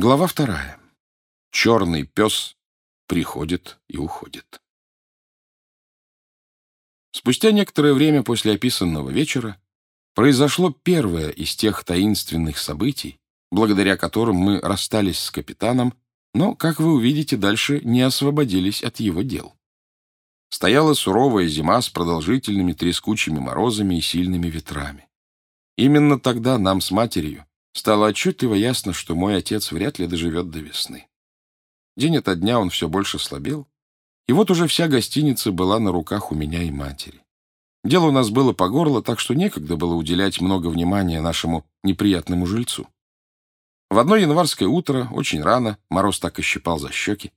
Глава вторая. Черный пес приходит и уходит. Спустя некоторое время после описанного вечера произошло первое из тех таинственных событий, благодаря которым мы расстались с капитаном, но, как вы увидите, дальше не освободились от его дел. Стояла суровая зима с продолжительными трескучими морозами и сильными ветрами. Именно тогда нам с матерью Стало отчетливо ясно, что мой отец вряд ли доживет до весны. День ото дня он все больше слабел, и вот уже вся гостиница была на руках у меня и матери. Дело у нас было по горло, так что некогда было уделять много внимания нашему неприятному жильцу. В одно январское утро, очень рано, мороз так и щипал за щеки.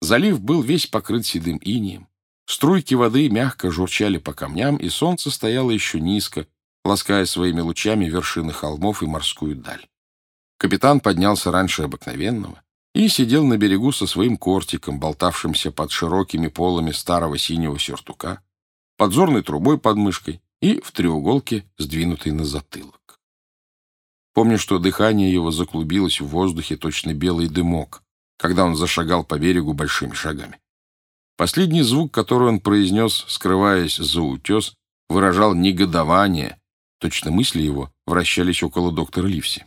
Залив был весь покрыт седым инием. Струйки воды мягко журчали по камням, и солнце стояло еще низко, лаская своими лучами вершины холмов и морскую даль. Капитан поднялся раньше обыкновенного и сидел на берегу со своим кортиком, болтавшимся под широкими полами старого синего сюртука, подзорной трубой под мышкой и в треуголке, сдвинутой на затылок. Помню, что дыхание его заклубилось в воздухе точно белый дымок, когда он зашагал по берегу большими шагами. Последний звук, который он произнес, скрываясь за утес, выражал негодование Точно мысли его вращались около доктора Ливси.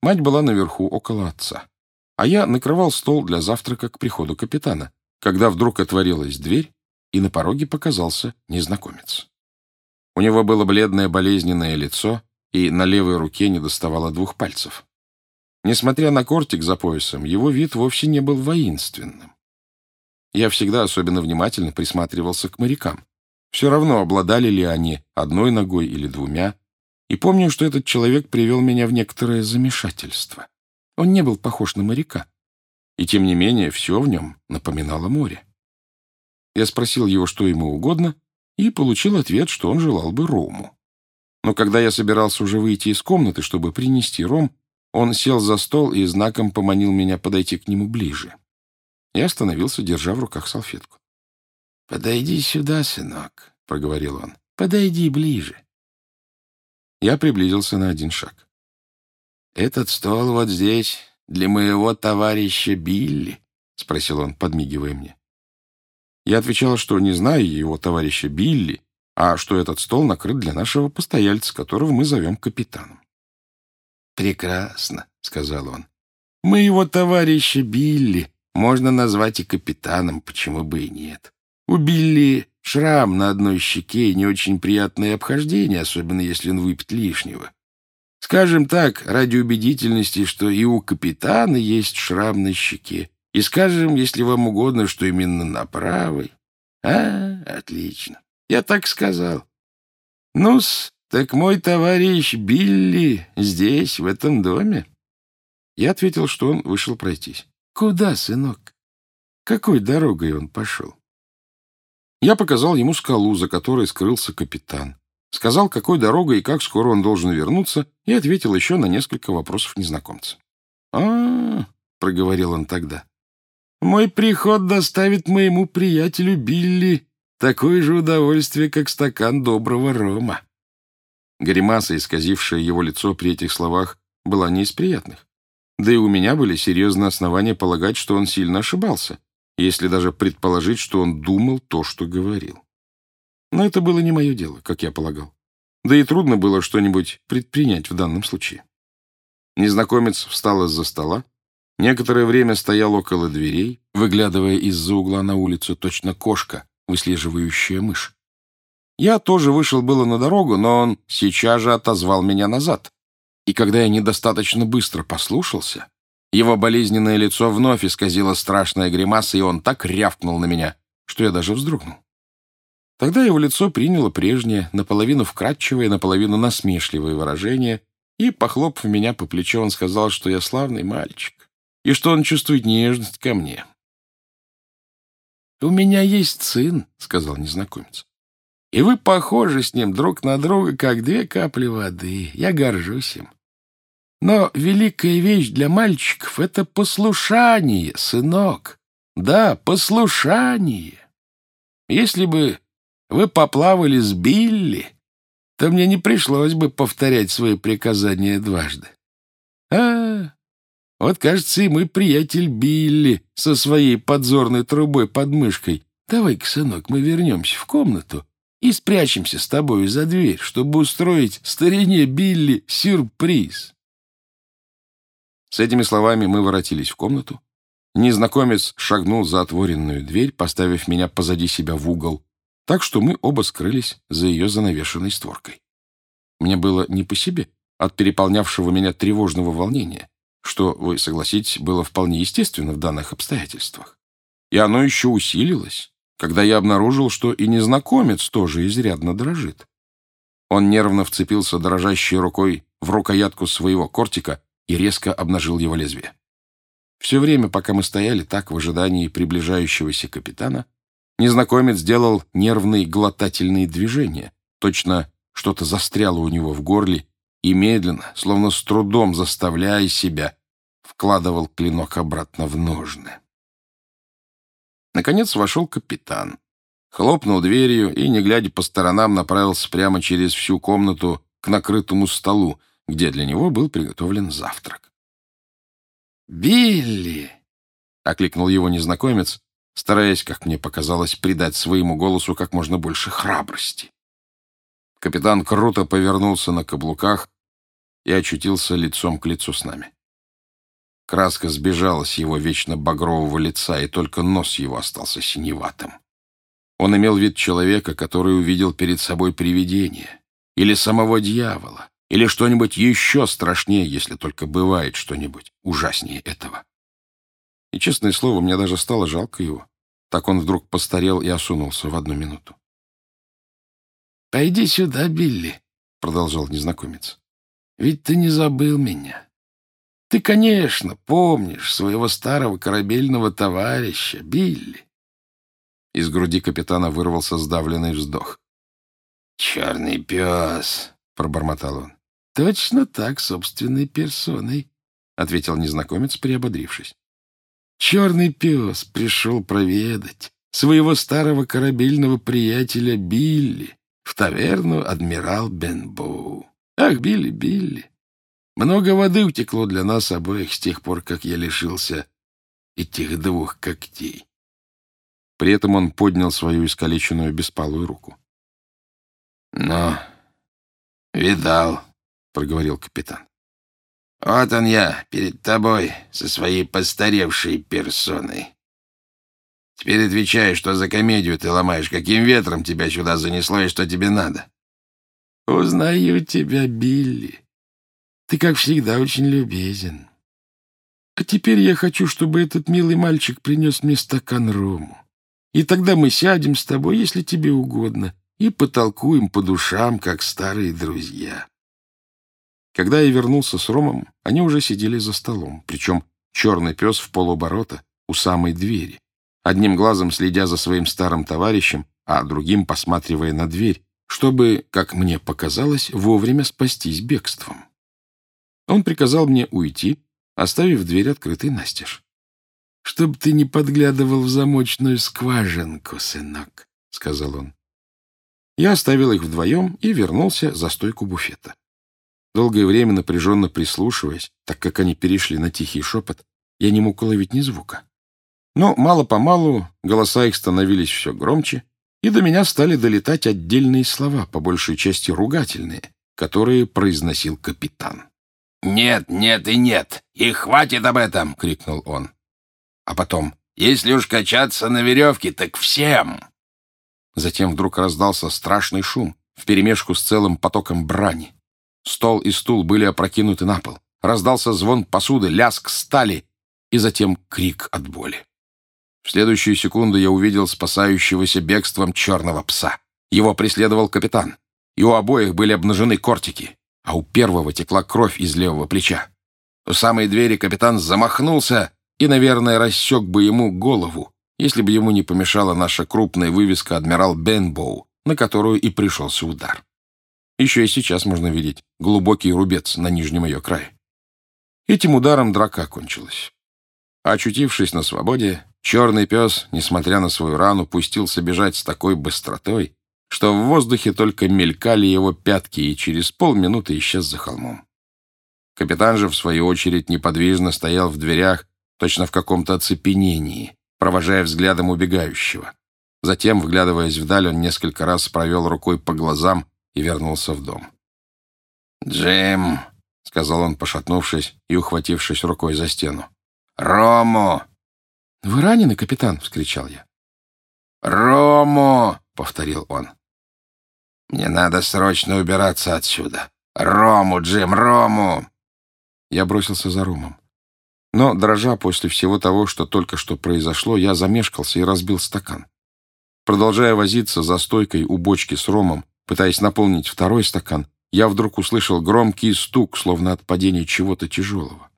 Мать была наверху, около отца. А я накрывал стол для завтрака к приходу капитана, когда вдруг отворилась дверь, и на пороге показался незнакомец. У него было бледное болезненное лицо, и на левой руке не доставало двух пальцев. Несмотря на кортик за поясом, его вид вовсе не был воинственным. Я всегда особенно внимательно присматривался к морякам. Все равно, обладали ли они одной ногой или двумя. И помню, что этот человек привел меня в некоторое замешательство. Он не был похож на моряка. И тем не менее, все в нем напоминало море. Я спросил его, что ему угодно, и получил ответ, что он желал бы рому. Но когда я собирался уже выйти из комнаты, чтобы принести ром, он сел за стол и знаком поманил меня подойти к нему ближе. Я остановился, держа в руках салфетку. «Подойди сюда, сынок», — проговорил он. «Подойди ближе». Я приблизился на один шаг. «Этот стол вот здесь для моего товарища Билли?» — спросил он, подмигивая мне. Я отвечал, что не знаю его товарища Билли, а что этот стол накрыт для нашего постояльца, которого мы зовем капитаном. «Прекрасно», — сказал он. «Моего товарища Билли можно назвать и капитаном, почему бы и нет. У Билли шрам на одной щеке и не очень приятное обхождение, особенно если он выпьет лишнего. Скажем так, ради убедительности, что и у капитана есть шрам на щеке. И скажем, если вам угодно, что именно на правой. А, отлично. Я так сказал. Ну-с, так мой товарищ Билли здесь, в этом доме. Я ответил, что он вышел пройтись. Куда, сынок? Какой дорогой он пошел? Я показал ему скалу, за которой скрылся капитан. Сказал, какой дорогой и как скоро он должен вернуться, и ответил еще на несколько вопросов незнакомца. а, -а, -а проговорил он тогда. «Мой приход доставит моему приятелю Билли такое же удовольствие, как стакан доброго рома». Гримаса, исказившая его лицо при этих словах, была не из приятных. Да и у меня были серьезные основания полагать, что он сильно ошибался если даже предположить, что он думал то, что говорил. Но это было не мое дело, как я полагал. Да и трудно было что-нибудь предпринять в данном случае. Незнакомец встал из-за стола, некоторое время стоял около дверей, выглядывая из-за угла на улицу точно кошка, выслеживающая мышь. Я тоже вышел было на дорогу, но он сейчас же отозвал меня назад. И когда я недостаточно быстро послушался, его болезненное лицо вновь исказило страшная гримаса, и он так рявкнул на меня, что я даже вздрогнул. Тогда его лицо приняло прежнее, наполовину вкрадчивое, наполовину насмешливое выражение, и, похлопав меня по плечу, он сказал, что я славный мальчик, и что он чувствует нежность ко мне. «У меня есть сын», — сказал незнакомец. «И вы похожи с ним друг на друга, как две капли воды. Я горжусь им. Но великая вещь для мальчиков — это послушание, сынок. Да, послушание. Если бы вы поплавали с Билли, то мне не пришлось бы повторять свои приказания дважды. А, Вот, кажется, и мой приятель Билли со своей подзорной трубой под мышкой. Давай-ка, сынок, мы вернемся в комнату и спрячемся с тобой за дверь, чтобы устроить старине Билли сюрприз. С этими словами мы воротились в комнату. Незнакомец шагнул за отворенную дверь, поставив меня позади себя в угол, так что мы оба скрылись за ее занавешенной створкой. Мне было не по себе от переполнявшего меня тревожного волнения, что, вы согласитесь, было вполне естественно в данных обстоятельствах. И оно еще усилилось, когда я обнаружил, что и незнакомец тоже изрядно дрожит. Он нервно вцепился дрожащей рукой в рукоятку своего кортика и резко обнажил его лезвие. Все время, пока мы стояли так в ожидании приближающегося капитана, незнакомец делал нервные глотательные движения, точно что-то застряло у него в горле, и медленно, словно с трудом заставляя себя, вкладывал клинок обратно в ножны. Наконец вошел капитан. Хлопнул дверью и, не глядя по сторонам, направился прямо через всю комнату к накрытому столу, где для него был приготовлен завтрак. «Билли!» — окликнул его незнакомец, стараясь, как мне показалось, придать своему голосу как можно больше храбрости. Капитан круто повернулся на каблуках и очутился лицом к лицу с нами. Краска сбежала с его вечно багрового лица, и только нос его остался синеватым. Он имел вид человека, который увидел перед собой привидение, или самого дьявола, или что-нибудь еще страшнее, если только бывает что-нибудь ужаснее этого. И, честное слово, мне даже стало жалко его. Так он вдруг постарел и осунулся в одну минуту. «Пойди сюда, Билли», — продолжал незнакомец. «Ведь ты не забыл меня. Ты, конечно, помнишь своего старого корабельного товарища, Билли». Из груди капитана вырвался сдавленный вздох. «Черный пес», — пробормотал он. «Точно так, собственной персоной», — ответил незнакомец, приободрившись. «Черный пес пришел проведать своего старого корабельного приятеля Билли, в таверну «Адмирал Бенбоу». Ах, Билли, Билли, много воды утекло для нас обоих с тех пор, как я лишился этих двух когтей. При этом он поднял свою искалеченную беспалую руку. «Но видал», — проговорил капитан. «Вот он я, перед тобой, со своей постаревшей персоной. Теперь отвечай, что за комедию ты ломаешь, каким ветром тебя сюда занесло и что тебе надо. Узнаю тебя, Билли. Ты, как всегда, очень любезен. А теперь я хочу, чтобы этот милый мальчик принес мне стакан рому. И тогда мы сядем с тобой, если тебе угодно, и потолкуем по душам, как старые друзья. Когда я вернулся с ромом, они уже сидели за столом, причем черный пес в полуоборота у самой двери одним глазом следя за своим старым товарищем, а другим посматривая на дверь, чтобы, как мне показалось, вовремя спастись бегством. Он приказал мне уйти, оставив дверь открытой настежь. — Чтоб ты не подглядывал в замочную скважинку, сынок, — сказал он. Я оставил их вдвоем и вернулся за стойку буфета. Долгое время напряженно прислушиваясь, так как они перешли на тихий шепот, я не мог уловить ни звука. Но мало-помалу голоса их становились все громче, и до меня стали долетать отдельные слова, по большей части ругательные, которые произносил капитан. «Нет, нет и нет! И хватит об этом!» — крикнул он. А потом «Если уж качаться на веревке, так всем!» Затем вдруг раздался страшный шум вперемешку с целым потоком брани. Стол и стул были опрокинуты на пол. Раздался звон посуды, ляск стали и затем крик от боли. В следующую секунду я увидел спасающегося бегством черного пса. Его преследовал капитан. И у обоих были обнажены кортики, а у первого текла кровь из левого плеча. У самой двери капитан замахнулся и, наверное, рассек бы ему голову, если бы ему не помешала наша крупная вывеска «Адмирал Бенбоу», на которую и пришелся удар. Еще и сейчас можно видеть глубокий рубец на нижнем ее крае. Этим ударом драка кончилась. Очутившись на свободе, черный пес, несмотря на свою рану, пустился бежать с такой быстротой, что в воздухе только мелькали его пятки и через полминуты исчез за холмом. Капитан же, в свою очередь, неподвижно стоял в дверях, точно в каком-то оцепенении, провожая взглядом убегающего. Затем, вглядываясь вдаль, он несколько раз провел рукой по глазам и вернулся в дом. «Джим», — сказал он, пошатнувшись и ухватившись рукой за стену. «Рому!» «Вы ранены, капитан?» — вскричал я. «Рому!» — повторил он. «Мне надо срочно убираться отсюда. Рому, Джим, Рому!» Я бросился за Ромом. Но, дрожа после всего того, что только что произошло, я замешкался и разбил стакан. Продолжая возиться за стойкой у бочки с ромом, пытаясь наполнить второй стакан, я вдруг услышал громкий стук, словно от падения чего-то тяжелого.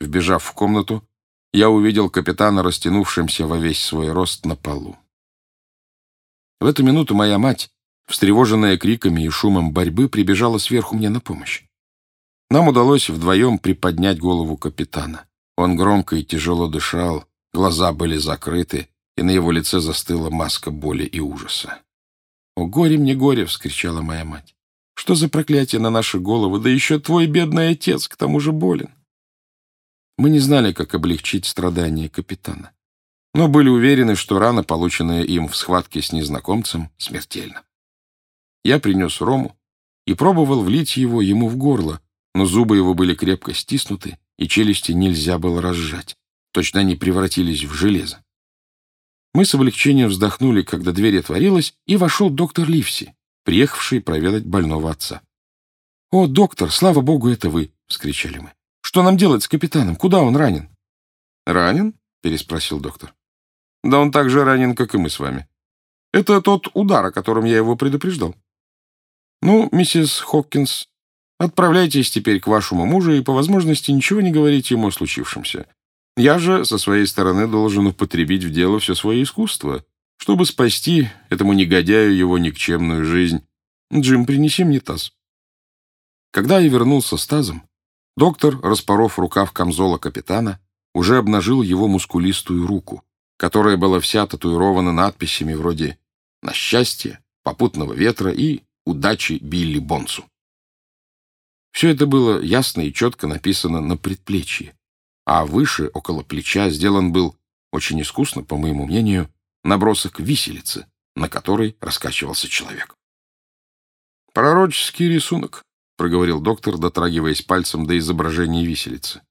Вбежав в комнату, я увидел капитана, растянувшимся во весь свой рост на полу. В эту минуту моя мать, встревоженная криками и шумом борьбы, прибежала сверху мне на помощь. Нам удалось вдвоем приподнять голову капитана. Он громко и тяжело дышал, глаза были закрыты, и на его лице застыла маска боли и ужаса. «О, горе мне горе!» — вскричала моя мать. «Что за проклятие на наши головы? Да еще твой бедный отец к тому же болен!» Мы не знали, как облегчить страдания капитана, но были уверены, что рана, полученная им в схватке с незнакомцем, смертельна. Я принес рому и пробовал влить его ему в горло, но зубы его были крепко стиснуты, и челюсти нельзя было разжать. Точно они превратились в железо. Мы с облегчением вздохнули, когда дверь отворилась, и вошел доктор Ливси, приехавший проведать больного отца. «О, доктор, слава богу, это вы!» — вскричали мы. «Что нам делать с капитаном? Куда он ранен?» «Ранен?» — переспросил доктор. «Да он так же ранен, как и мы с вами. Это тот удар, о котором я его предупреждал. Ну, миссис Хоккинс, отправляйтесь теперь к вашему мужу и по возможности ничего не говорите ему о случившемся. Я же, со своей стороны, должен употребить в дело все свое искусство, чтобы спасти этому негодяю его никчемную жизнь. Джим, принеси мне таз. Когда я вернулся с тазом, доктор, распоров рукав камзола капитана, уже обнажил его мускулистую руку, которая была вся татуирована надписями вроде «На счастье», «Попутного ветра» и «Удачи Билли Бонсу». Все это было ясно и четко написано на предплечье, а выше, около плеча, сделан был, очень искусно, по моему мнению, набросок виселицы, на которой раскачивался человек. «Пророческий рисунок», — проговорил доктор, дотрагиваясь пальцем до изображения виселицы.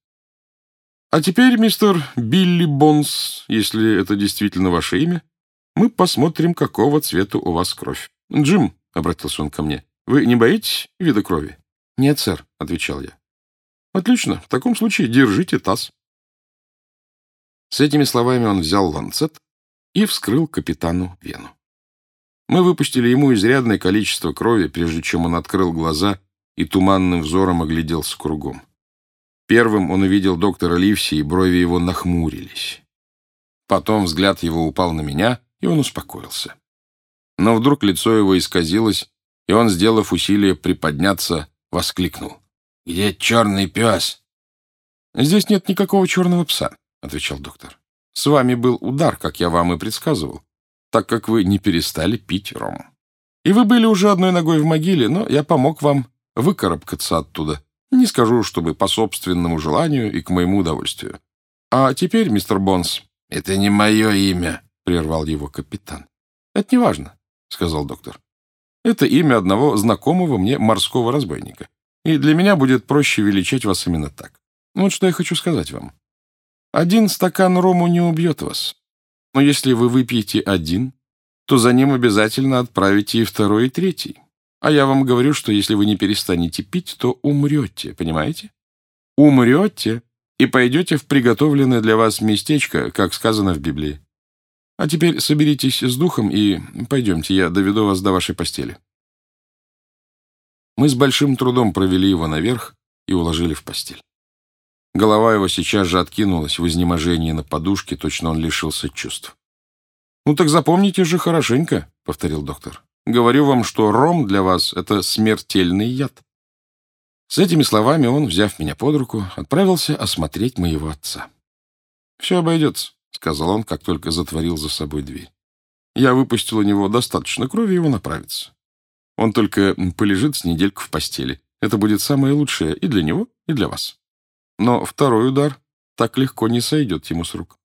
«А теперь, мистер Билли Бонс, если это действительно ваше имя, мы посмотрим, какого цвета у вас кровь. Джим», — обратился он ко мне, — «вы не боитесь вида крови?» «Нет, сэр», — отвечал я. Отлично. В таком случае держите таз. С этими словами он взял ланцет и вскрыл капитану вену. Мы выпустили ему изрядное количество крови, прежде чем он открыл глаза и туманным взором огляделся кругом. Первым он увидел доктора Ливси, и брови его нахмурились. Потом взгляд его упал на меня, и он успокоился. Но вдруг лицо его исказилось, и он, сделав усилие приподняться, воскликнул. «Где черный пес?» «Здесь нет никакого черного пса», — отвечал доктор. «С вами был удар, как я вам и предсказывал, так как вы не перестали пить ром. И вы были уже одной ногой в могиле, но я помог вам выкарабкаться оттуда. Не скажу, чтобы по собственному желанию и к моему удовольствию. А теперь, мистер Бонс...» «Это не мое имя», — прервал его капитан. «Это не важно», — сказал доктор. «Это имя одного знакомого мне морского разбойника. И для меня будет проще величать вас именно так. Вот что я хочу сказать вам. Один стакан рому не убьет вас. Но если вы выпьете один, то за ним обязательно отправите и второй, и третий. А я вам говорю, что если вы не перестанете пить, то умрете, понимаете? Умрете и пойдете в приготовленное для вас местечко, как сказано в Библии. А теперь соберитесь с духом и пойдемте, я доведу вас до вашей постели. Мы с большим трудом провели его наверх и уложили в постель. Голова его сейчас же откинулась в изнеможении на подушке, точно он лишился чувств. «Ну так запомните же хорошенько», — повторил доктор. «Говорю вам, что ром для вас — это смертельный яд». С этими словами он, взяв меня под руку, отправился осмотреть моего отца. «Все обойдется», — сказал он, как только затворил за собой дверь. «Я выпустил у него достаточно крови, и он оправится. Он только полежит с недельку в постели, Это будет самое лучшее и для него, и для вас. Но второй удар так легко не сойдет ему с рук.